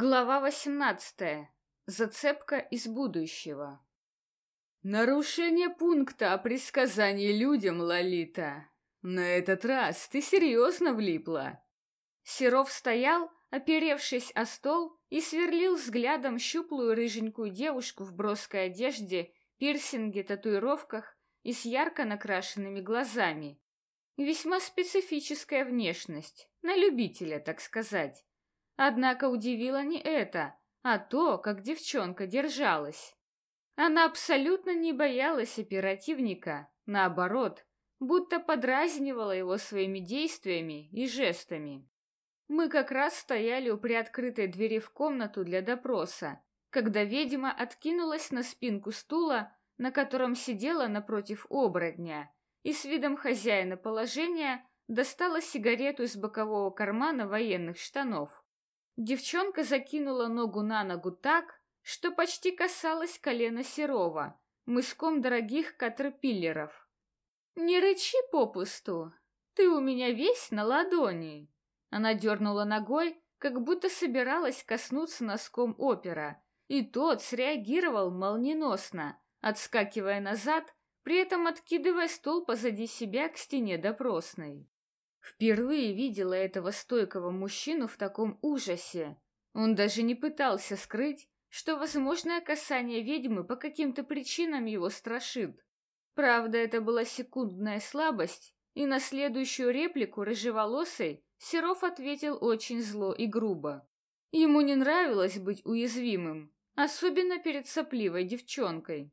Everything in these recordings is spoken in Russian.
Глава 18. Зацепка из будущего. Нарушение пункта о предсказании людям, Лолита. На этот раз ты серьезно влипла. Серов стоял, оперевшись о стол, и сверлил взглядом щуплую рыженькую девушку в броской одежде, пирсинге, татуировках и с ярко накрашенными глазами. Весьма специфическая внешность, на любителя, так сказать. Однако удивило не это, а то, как девчонка держалась. Она абсолютно не боялась оперативника, наоборот, будто подразнивала его своими действиями и жестами. Мы как раз стояли у приоткрытой двери в комнату для допроса, когда ведьма откинулась на спинку стула, на котором сидела напротив оборотня, и с видом хозяина положения достала сигарету из бокового кармана военных штанов. Девчонка закинула ногу на ногу так, что почти касалась колена Серова, мыском дорогих катерпиллеров. «Не рычи попусту, ты у меня весь на ладони!» Она дернула ногой, как будто собиралась коснуться носком опера, и тот среагировал молниеносно, отскакивая назад, при этом откидывая стол позади себя к стене допросной. Впервые видела этого стойкого мужчину в таком ужасе. Он даже не пытался скрыть, что возможное касание ведьмы по каким-то причинам его страшит. Правда, это была секундная слабость, и на следующую реплику рыжеволосой Серов ответил очень зло и грубо. Ему не нравилось быть уязвимым, особенно перед сопливой девчонкой.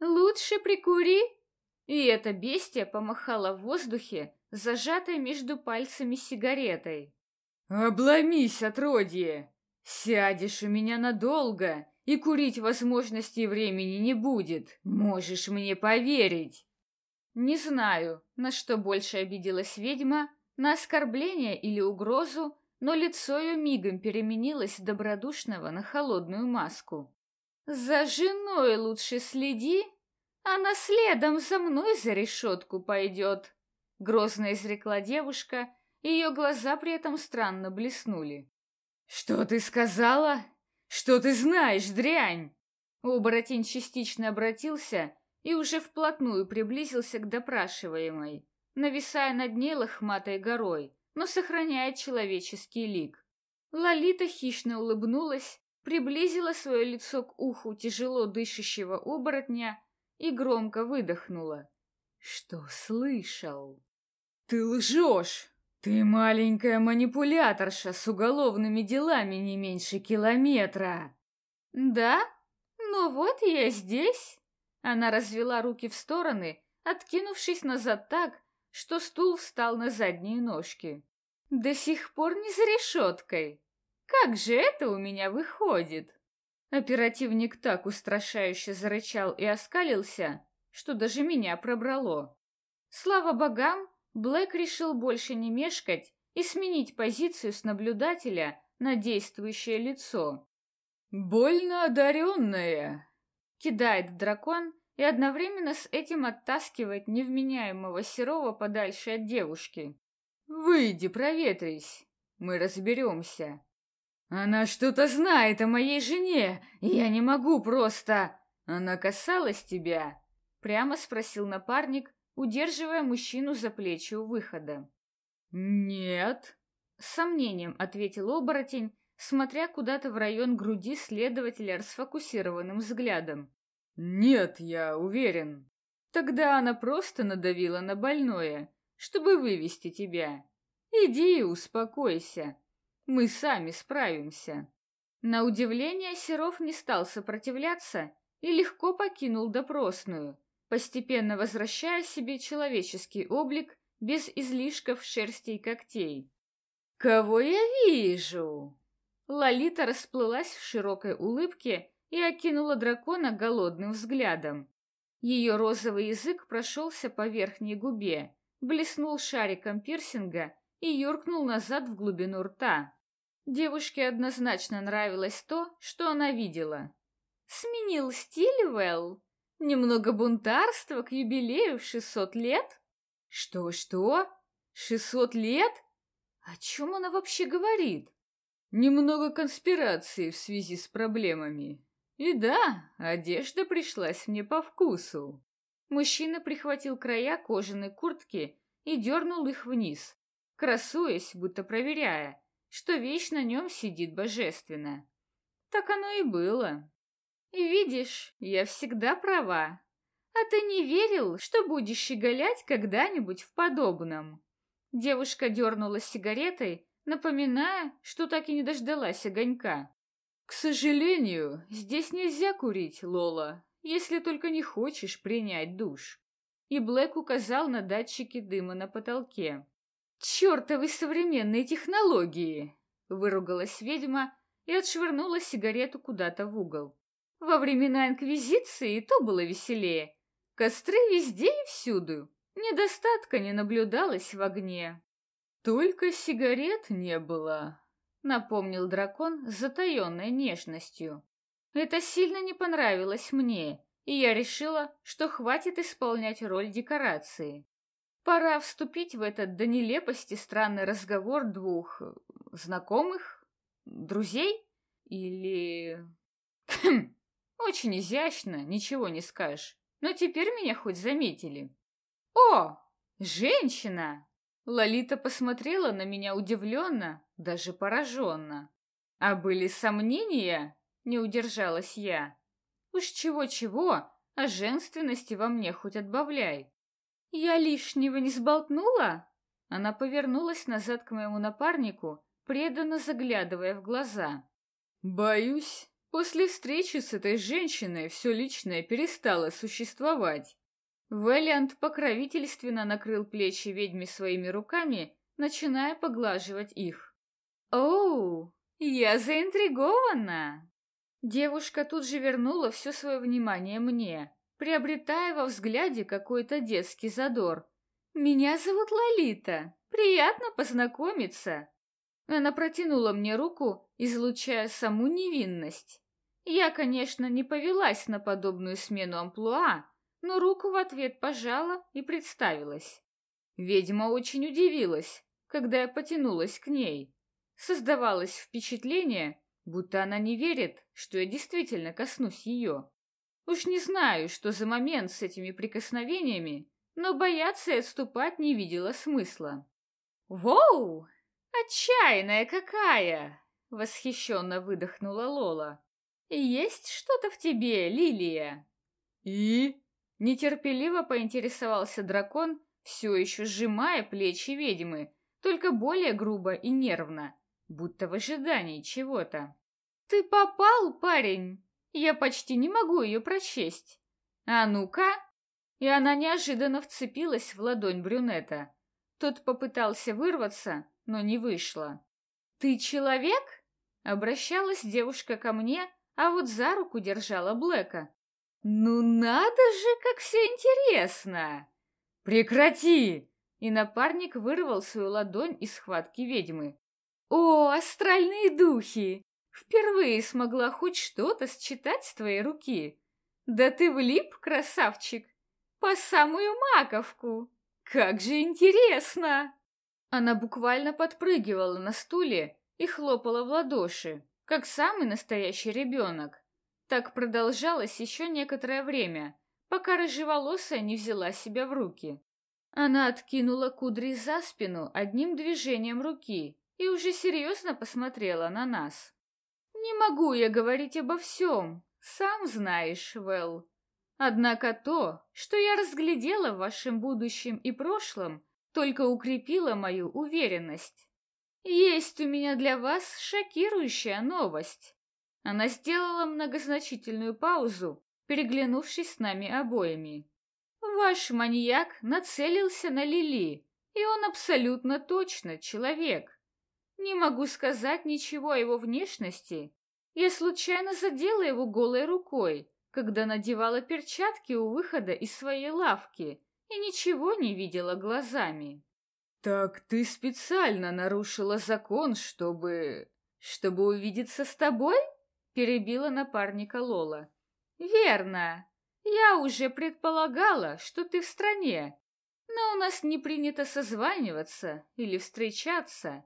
«Лучше прикури!» И эта бестия помахала в воздухе, зажатой между пальцами сигаретой. «Обломись, отродье! Сядешь у меня надолго, и курить возможности времени не будет, можешь мне поверить!» Не знаю, на что больше обиделась ведьма, на оскорбление или угрозу, но лицо ее мигом переменилось с добродушного на холодную маску. «За женой лучше следи, она следом за мной за решетку пойдет!» Грозно изрекла девушка, и ее глаза при этом странно блеснули. «Что ты сказала? Что ты знаешь, дрянь?» Оборотень частично обратился и уже вплотную приблизился к допрашиваемой, нависая над ней лохматой горой, но сохраняя человеческий лик. Лолита хищно улыбнулась, приблизила свое лицо к уху тяжело дышащего оборотня и громко выдохнула. «Что слышал?» «Ты лжешь! Ты маленькая манипуляторша с уголовными делами не меньше километра!» «Да? Ну вот я здесь!» Она развела руки в стороны, откинувшись назад так, что стул встал на задние ножки. «До сих пор не за решеткой! Как же это у меня выходит?» Оперативник так устрашающе зарычал и оскалился, что даже меня пробрало. Слава богам, Блэк решил больше не мешкать и сменить позицию с наблюдателя на действующее лицо. «Больно одаренная!» — кидает дракон и одновременно с этим оттаскивает невменяемого Серова подальше от девушки. «Выйди, проветрись, мы разберемся. Она что-то знает о моей жене, и я не могу просто...» «Она касалась тебя?» — прямо спросил напарник, удерживая мужчину за плечи у выхода. «Нет», — с сомнением ответил оборотень, смотря куда-то в район груди следователя расфокусированным взглядом. «Нет, я уверен. Тогда она просто надавила на больное, чтобы вывести тебя. Иди и успокойся. Мы сами справимся». На удивление Серов не стал сопротивляться и легко покинул допросную, постепенно возвращая себе человеческий облик без излишков шерсти и когтей. «Кого я вижу?» Лолита расплылась в широкой улыбке и окинула дракона голодным взглядом. Ее розовый язык прошелся по верхней губе, блеснул шариком пирсинга и юркнул назад в глубину рта. Девушке однозначно нравилось то, что она видела. «Сменил стиль, Вэл?» Немного бунтарства к юбилею в шестьсот лет? Что-что? Шестьсот лет? О чем она вообще говорит? Немного конспирации в связи с проблемами. И да, одежда пришлась мне по вкусу. Мужчина прихватил края кожаной куртки и дернул их вниз, красуясь, будто проверяя, что вещь на нем сидит божественно. Так оно и было. Видишь, я всегда права. А ты не верил, что будешь щеголять когда-нибудь в подобном? Девушка дернула сигаретой, напоминая, что так и не дождалась огонька. «К сожалению, здесь нельзя курить, Лола, если только не хочешь принять душ». И Блэк указал на датчики дыма на потолке. «Чертовы современные технологии!» — выругалась ведьма и отшвырнула сигарету куда-то в угол. «Во времена Инквизиции то было веселее. Костры везде и всюду. Недостатка не наблюдалось в огне. Только сигарет не было, напомнил дракон с затаенной нежностью. Это сильно не понравилось мне, и я решила, что хватит исполнять роль декорации. Пора вступить в этот до нелепости странный разговор двух э, знакомых, друзей или... Хм, очень изящно, ничего не скажешь. Но теперь меня хоть заметили. «О, женщина!» Лолита посмотрела на меня удивленно, даже пораженно. «А были сомнения?» — не удержалась я. «Уж чего-чего, а женственности во мне хоть отбавляй». «Я лишнего не сболтнула?» Она повернулась назад к моему напарнику, преданно заглядывая в глаза. «Боюсь, после встречи с этой женщиной все личное перестало существовать. Вэллиант покровительственно накрыл плечи ведьми своими руками, начиная поглаживать их. «Оу, я заинтригована!» Девушка тут же вернула все свое внимание мне, приобретая во взгляде какой-то детский задор. «Меня зовут Лолита. Приятно познакомиться!» Она протянула мне руку, излучая саму невинность. Я, конечно, не повелась на подобную смену амплуа, но руку в ответ пожала и представилась. Ведьма очень удивилась, когда я потянулась к ней. Создавалось впечатление, будто она не верит, что я действительно коснусь ее. Уж не знаю, что за момент с этими прикосновениями, но бояться и отступать не видела смысла. «Воу! Отчаянная какая!» — восхищенно выдохнула Лола. «Есть что-то в тебе, Лилия?» «И?» Нетерпеливо поинтересовался дракон, все еще сжимая плечи ведьмы, только более грубо и нервно, будто в ожидании чего-то. «Ты попал, парень! Я почти не могу ее прочесть. А ну-ка!» И она неожиданно вцепилась в ладонь брюнета. Тот попытался вырваться, но не вышло. «Ты человек?» Обращалась девушка ко мне, а вот за руку держала Блэка. «Ну надо же, как все интересно!» «Прекрати!» И напарник вырвал свою ладонь из схватки ведьмы. «О, астральные духи! Впервые смогла хоть что-то считать с твоей руки. Да ты влип, красавчик, по самую маковку! Как же интересно!» Она буквально подпрыгивала на стуле и хлопала в ладоши, как самый настоящий ребенок. Так продолжалось еще некоторое время, пока рыжеволосая не взяла себя в руки. Она откинула кудри за спину одним движением руки и уже серьезно посмотрела на нас. «Не могу я говорить обо всем, сам знаешь, Вэл. Однако то, что я разглядела в вашем будущем и прошлом, только укрепило мою уверенность. Есть у меня для вас шокирующая новость. Она сделала многозначительную паузу, переглянувшись с нами обоими. Ваш маньяк нацелился на Лили, и он абсолютно точно человек. Не могу сказать ничего о его внешности. Я случайно задела его голой рукой, когда надевала перчатки у выхода из своей лавки и ничего не видела глазами. «Так ты специально нарушила закон, чтобы... чтобы увидеться с тобой?» перебила напарника Лола. Верно. Я уже предполагала, что ты в стране, но у нас не принято созваниваться или встречаться.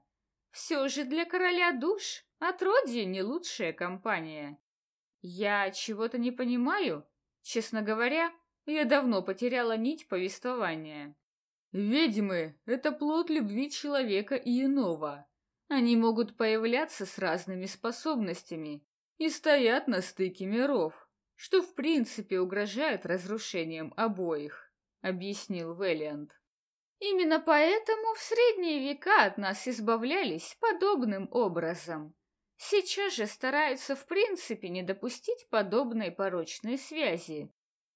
Все же для короля душ Отродье не лучшая компания. Я чего-то не понимаю. Честно говоря, я давно потеряла нить повествования. Ведьмы — это плод любви человека и иного. Они могут появляться с разными способностями и стоят на стыке миров, что в принципе угрожает разрушением обоих, объяснил Вэллиант. Именно поэтому в средние века от нас избавлялись подобным образом. Сейчас же стараются в принципе не допустить подобной порочной связи.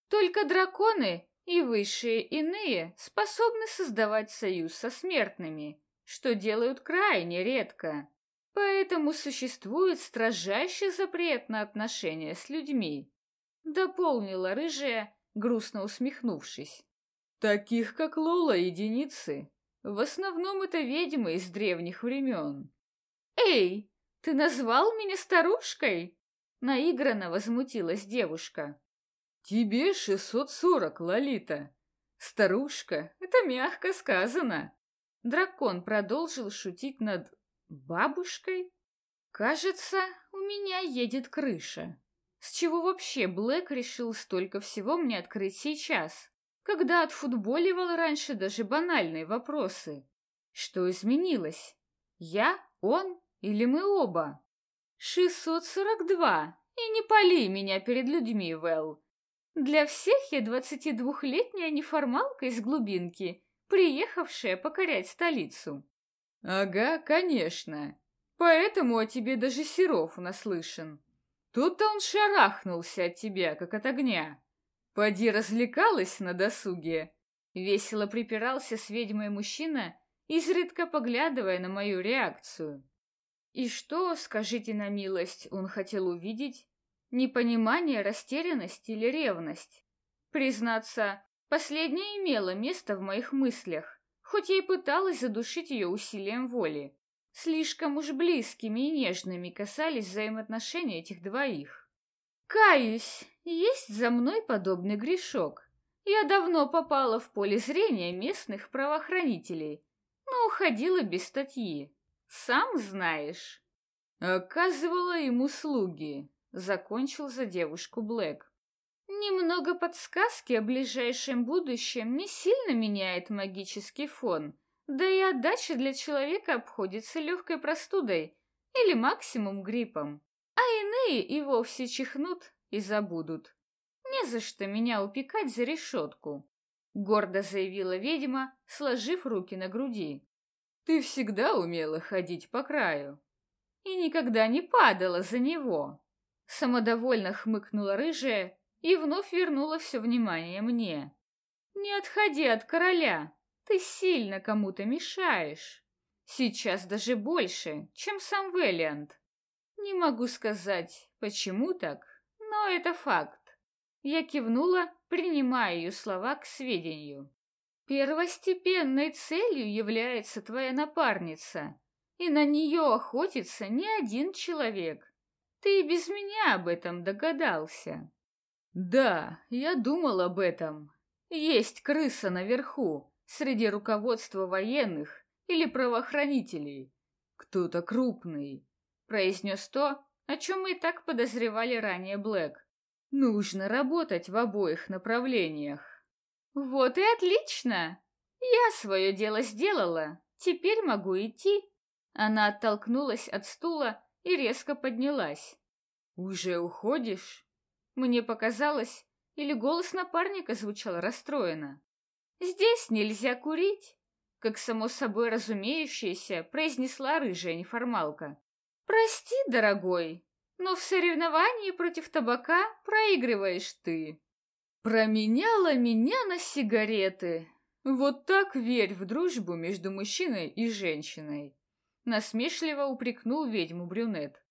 Только драконы и высшие иные способны создавать союз со смертными, что делают крайне редко. Поэтому существует строжайший запрет на отношения с людьми. Дополнила рыжая, грустно усмехнувшись. Таких, как Лола, единицы. В основном это ведьмы из древних времен. Эй, ты назвал меня старушкой? Наигранно возмутилась девушка. Тебе шестьсот сорок, Лолита. Старушка, это мягко сказано. Дракон продолжил шутить над бабушкой. Кажется, у меня едет крыша. С чего вообще Блэк решил столько всего мне открыть сейчас? когда отфутболивал раньше даже банальные вопросы. Что изменилось? Я, он или мы оба? 642. И не пали меня перед людьми, Вэл. Для всех я двадцатидвухлетняя неформалка из глубинки, приехавшая покорять столицу. Ага, конечно. Поэтому о тебе даже Серов наслышан. Тут-то он шарахнулся от тебя, как от огня. Поди развлекалась на досуге. Весело припирался с ведьмой мужчина, изредка поглядывая на мою реакцию. И что, скажите на милость, он хотел увидеть? Непонимание, растерянность или ревность? Признаться, последнее имело место в моих мыслях, хоть я и пыталась задушить ее усилием воли. Слишком уж близкими и нежными касались взаимоотношения этих двоих. Каюсь, есть за мной подобный грешок. Я давно попала в поле зрения местных правоохранителей, но уходила без статьи. Сам знаешь. Оказывала им услуги. Закончил за девушку Блэк. Немного подсказки о ближайшем будущем не сильно меняет магический фон, да и отдача для человека обходится легкой простудой или максимум гриппом а иные и вовсе чихнут и забудут. Не за что меня упекать за решетку, — гордо заявила ведьма, сложив руки на груди. Ты всегда умела ходить по краю. И никогда не падала за него. Самодовольно хмыкнула рыжая и вновь вернула все внимание мне. Не отходи от короля, ты сильно кому-то мешаешь. Сейчас даже больше, чем сам Велиант. Не могу сказать, почему так, но это факт. Я кивнула, принимая ее слова к сведению. Первостепенной целью является твоя напарница, и на нее охотится не один человек. Ты без меня об этом догадался. Да, я думал об этом. Есть крыса наверху, среди руководства военных или правоохранителей. Кто-то крупный, произнес то, о чем мы и так подозревали ранее Блэк. Нужно работать в обоих направлениях. Вот и отлично. Я свое дело сделала. Теперь могу идти. Она оттолкнулась от стула и резко поднялась. Уже уходишь? Мне показалось, или голос напарника звучал расстроенно. Здесь нельзя курить, как само собой разумеющееся произнесла рыжая неформалка. «Прости, дорогой, но в соревновании против табака проигрываешь ты». Променяла меня на сигареты. Вот так верь в дружбу между мужчиной и женщиной. Насмешливо упрекнул ведьму брюнет.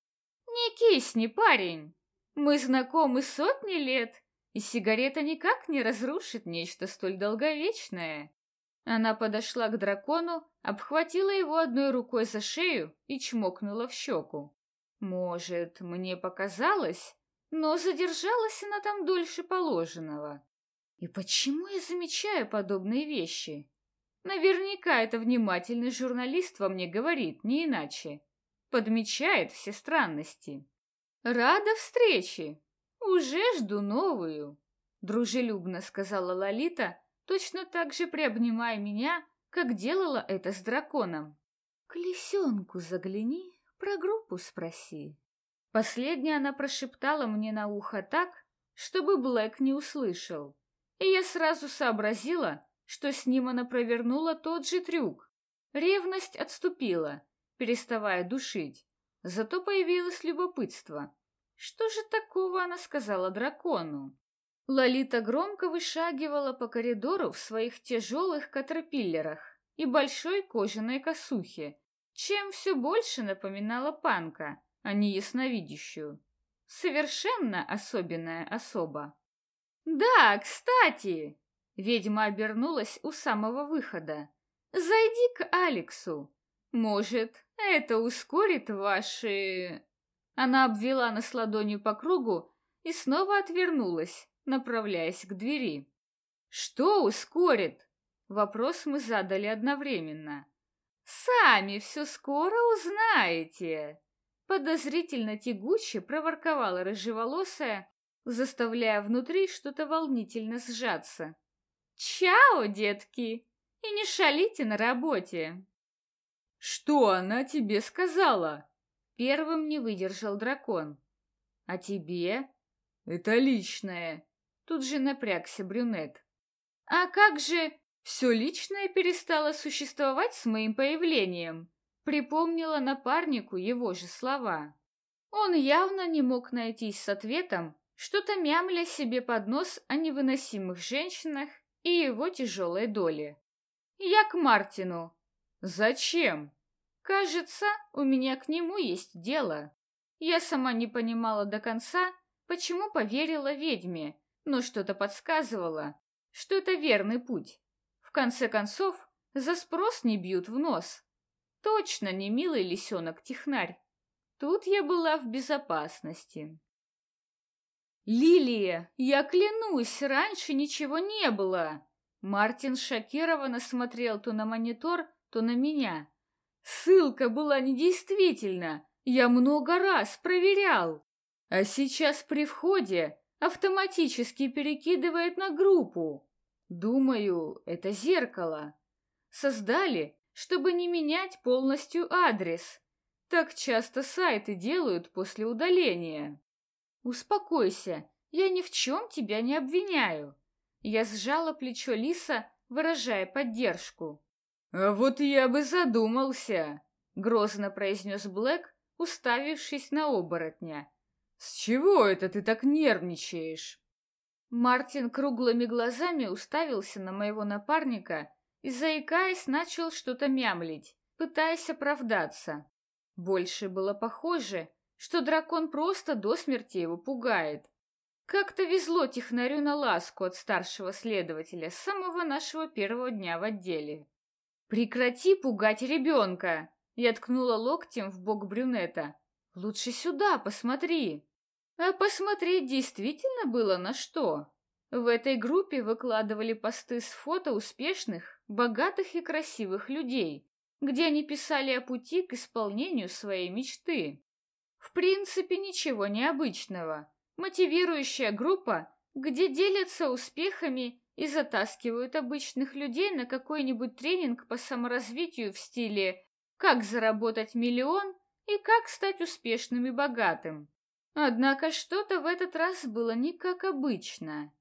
Не кисни, парень. Мы знакомы сотни лет, и сигарета никак не разрушит нечто столь долговечное. Она подошла к дракону, обхватила его одной рукой за шею и чмокнула в щеку. Может, мне показалось, но задержалась она там дольше положенного. И почему я замечаю подобные вещи? Наверняка это внимательный журналист во мне говорит, не иначе. подмечает все странности. Рада встрече. Уже жду новую, дружелюбно сказала Лолита, точно так же приобнимая меня, как делала это с драконом. К лисенку загляни, про группу спроси. Последнее она прошептала мне на ухо так, чтобы Блэк не услышал. И я сразу сообразила, что с ним она провернула тот же трюк. Ревность отступила, переставая душить. Зато появилось любопытство. Что же такого она сказала дракону? Лолита громко вышагивала по коридору в своих тяжелых катерпиллерах и большой кожаной косухе, чем все больше напоминала панка, а не ясновидящую. Совершенно особенная особа. «Да, кстати!» Ведьма обернулась у самого выхода. «Зайди к Алексу. Может, это ускорит ваши...» Она обвела нас ладонью по кругу и снова отвернулась, направляясь к двери. «Что ускорит?» Вопрос мы задали одновременно. «Сами все скоро узнаете!» Подозрительно тягуче проворковала рыжеволосая, заставляя внутри что-то волнительно сжаться. «Чао, детки! И не шалите на работе!» «Что она тебе сказала?» Первым не выдержал дракон. «А тебе?» «Это личное!» Тут же напрягся брюнет. «А как же все личное перестало существовать с моим появлением?» Припомнила напарнику его же слова. Он явно не мог найтись с ответом, что-то мямля себе под нос о невыносимых женщинах и его тяжелой доле. «Я к Мартину». «Зачем?» «Кажется, у меня к нему есть дело». Я сама не понимала до конца, почему поверила ведьме, но что-то подсказывало, что это верный путь. В конце концов, за спрос не бьют в нос. Точно не милый лисенок-технарь. Тут я была в безопасности. «Лилия, я клянусь, раньше ничего не было!» Мартин шокированно смотрел то на монитор, то на меня. «Ссылка была недействительна, я много раз проверял. А сейчас при входе автоматически перекидывает на группу. Думаю, это зеркало. Создали, чтобы не менять полностью адрес. Так часто сайты делают после удаления». «Успокойся, я ни в чем тебя не обвиняю». Я сжала плечо Лиса, выражая поддержку. «А вот я бы задумался», — грозно произнес Блэк, уставившись на оборотня. «С чего это ты так нервничаешь?» Мартин круглыми глазами уставился на моего напарника и, заикаясь, начал что-то мямлить, пытаясь оправдаться. Больше было похоже, что дракон просто до смерти его пугает. Как-то везло технарю на ласку от старшего следователя с самого нашего первого дня в отделе. «Прекрати пугать ребенка!» Я ткнула локтем в бок брюнета. «Лучше сюда посмотри!» А посмотреть действительно было на что. В этой группе выкладывали посты с фото успешных, богатых и красивых людей, где они писали о пути к исполнению своей мечты. В принципе, ничего необычного. Мотивирующая группа, где делятся успехами и затаскивают обычных людей на какой-нибудь тренинг по саморазвитию в стиле «Как заработать миллион» и «Как стать успешным и богатым». Однако что-то в этот раз было не как обычно.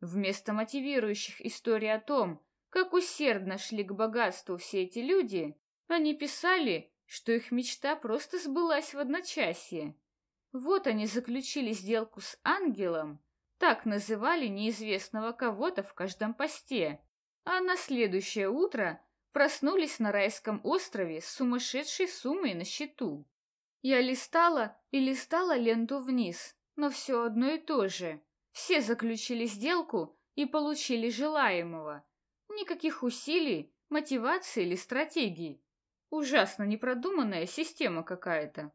Вместо мотивирующих историй о том, как усердно шли к богатству все эти люди, они писали что их мечта просто сбылась в одночасье. Вот они заключили сделку с ангелом, так называли неизвестного кого-то в каждом посте, а на следующее утро проснулись на райском острове с сумасшедшей суммой на счету. Я листала и листала ленту вниз, но все одно и то же. Все заключили сделку и получили желаемого. Никаких усилий, мотивации или стратегий. Ужасно непродуманная система какая-то.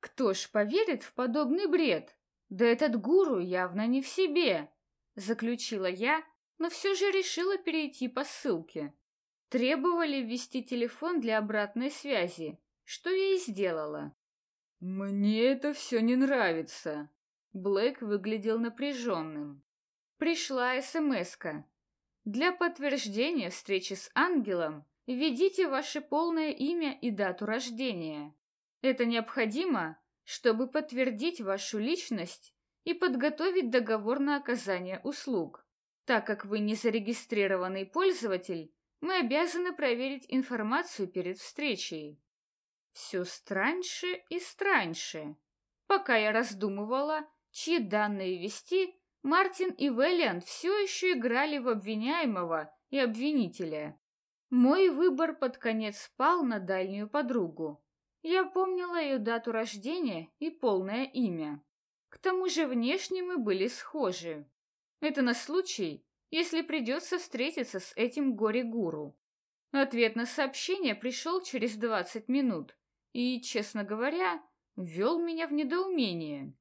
Кто ж поверит в подобный бред? Да этот гуру явно не в себе, заключила я, но все же решила перейти по ссылке. Требовали ввести телефон для обратной связи, что я и сделала. Мне это все не нравится. Блэк выглядел напряженным. Пришла СМС-ка. Для подтверждения встречи с ангелом введите ваше полное имя и дату рождения. Это необходимо, чтобы подтвердить вашу личность и подготовить договор на оказание услуг. Так как вы не зарегистрированный пользователь, мы обязаны проверить информацию перед встречей. Все страньше и страньше. Пока я раздумывала, чьи данные ввести, Мартин и Вэллиант все еще играли в обвиняемого и обвинителя. Мой выбор под конец пал на дальнюю подругу. Я помнила ее дату рождения и полное имя. К тому же внешне мы были схожи. Это на случай, если придется встретиться с этим горе-гуру. Ответ на сообщение пришел через двадцать минут и, честно говоря, ввел меня в недоумение.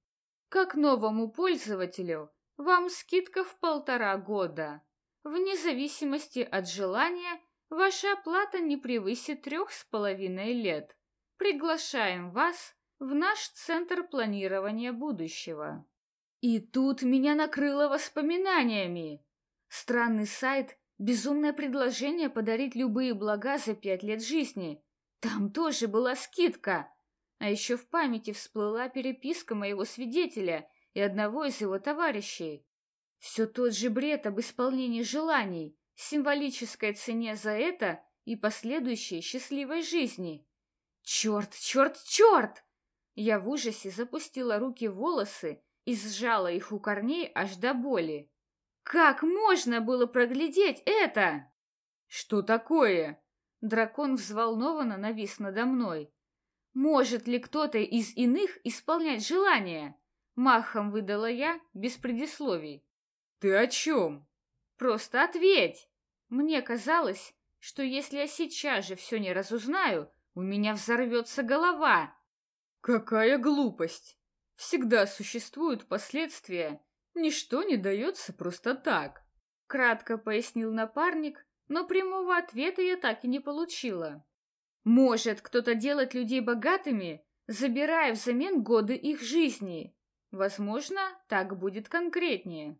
Как новому пользователю, вам скидка в полтора года. Вне зависимости от желания, ваша оплата не превысит трех с половиной лет. Приглашаем вас в наш центр планирования будущего. И тут меня накрыло воспоминаниями. Странный сайт, безумное предложение подарить любые блага за пять лет жизни. Там тоже была скидка. А еще в памяти всплыла переписка моего свидетеля и одного из его товарищей. Все тот же бред об исполнении желаний, символической цене за это и последующей счастливой жизни. Черт, черт, черт! Я в ужасе запустила руки в волосы и сжала их у корней аж до боли. Как можно было проглядеть это? Что такое? Дракон взволнованно навис надо мной. Может ли кто-то из иных исполнять желания? Махом выдала я, без предисловий. Ты о чем? Просто ответь. Мне казалось, что если я сейчас же все не разузнаю, у меня взорвется голова. Какая глупость! Всегда существуют последствия. Ничто не дается просто так. Кратко пояснил напарник, но прямого ответа я так и не получила. Может, кто-то делает людей богатыми, забирая взамен годы их жизни. Возможно, так будет конкретнее.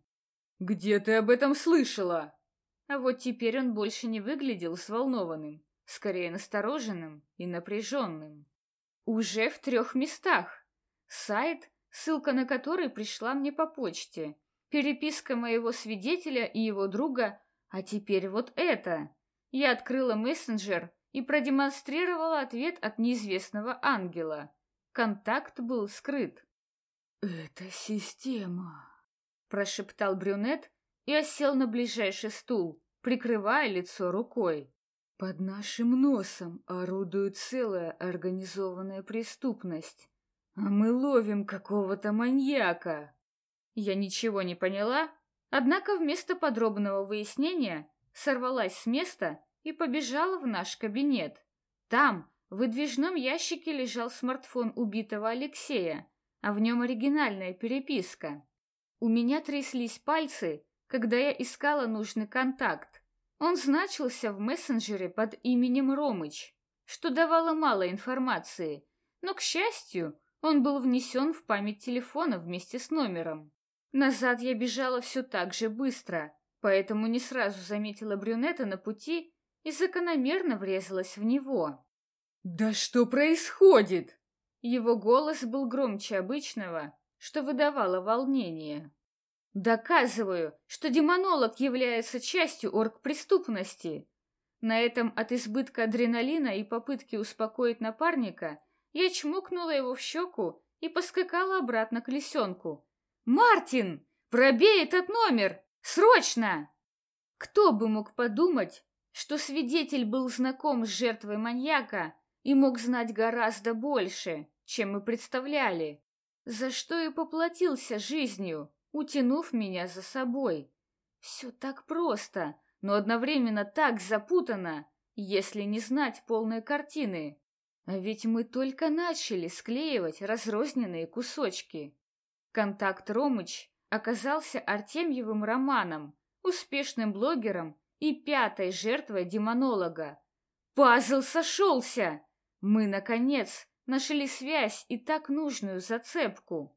Где ты об этом слышала? А вот теперь он больше не выглядел взволнованным, скорее настороженным и напряженным. Уже в трех местах. Сайт, ссылка на который пришла мне по почте, переписка моего свидетеля и его друга, а теперь вот это. Я открыла мессенджер и продемонстрировала ответ от неизвестного ангела. Контакт был скрыт. «Это система», — прошептал брюнет и осел на ближайший стул, прикрывая лицо рукой. «Под нашим носом орудует целая организованная преступность, а мы ловим какого-то маньяка». Я ничего не поняла, однако вместо подробного выяснения сорвалась с места и побежала в наш кабинет. Там, в выдвижном ящике, лежал смартфон убитого Алексея, а в нем оригинальная переписка. У меня тряслись пальцы, когда я искала нужный контакт. Он значился в мессенджере под именем Ромыч, что давало мало информации, но, к счастью, он был внесен в память телефона вместе с номером. Назад я бежала все так же быстро, поэтому не сразу заметила брюнета на пути и закономерно врезалась в него. «Да что происходит?» Его голос был громче обычного, что выдавало волнение. «Доказываю, что демонолог является частью оргпреступности!» На этом от избытка адреналина и попытки успокоить напарника я чмокнула его в щеку и поскакала обратно к лисенку. «Мартин! Пробей этот номер! Срочно!» Кто бы мог подумать, что свидетель был знаком с жертвой маньяка и мог знать гораздо больше, чем мы представляли, за что и поплатился жизнью, утянув меня за собой. Все так просто, но одновременно так запутано, если не знать полной картины. А ведь мы только начали склеивать разрозненные кусочки. Контакт Ромыч оказался Артемьевым романом, успешным блогером и пятой жертвой демонолога. Пазл сошелся! Мы, наконец, Нашли связь и так нужную зацепку.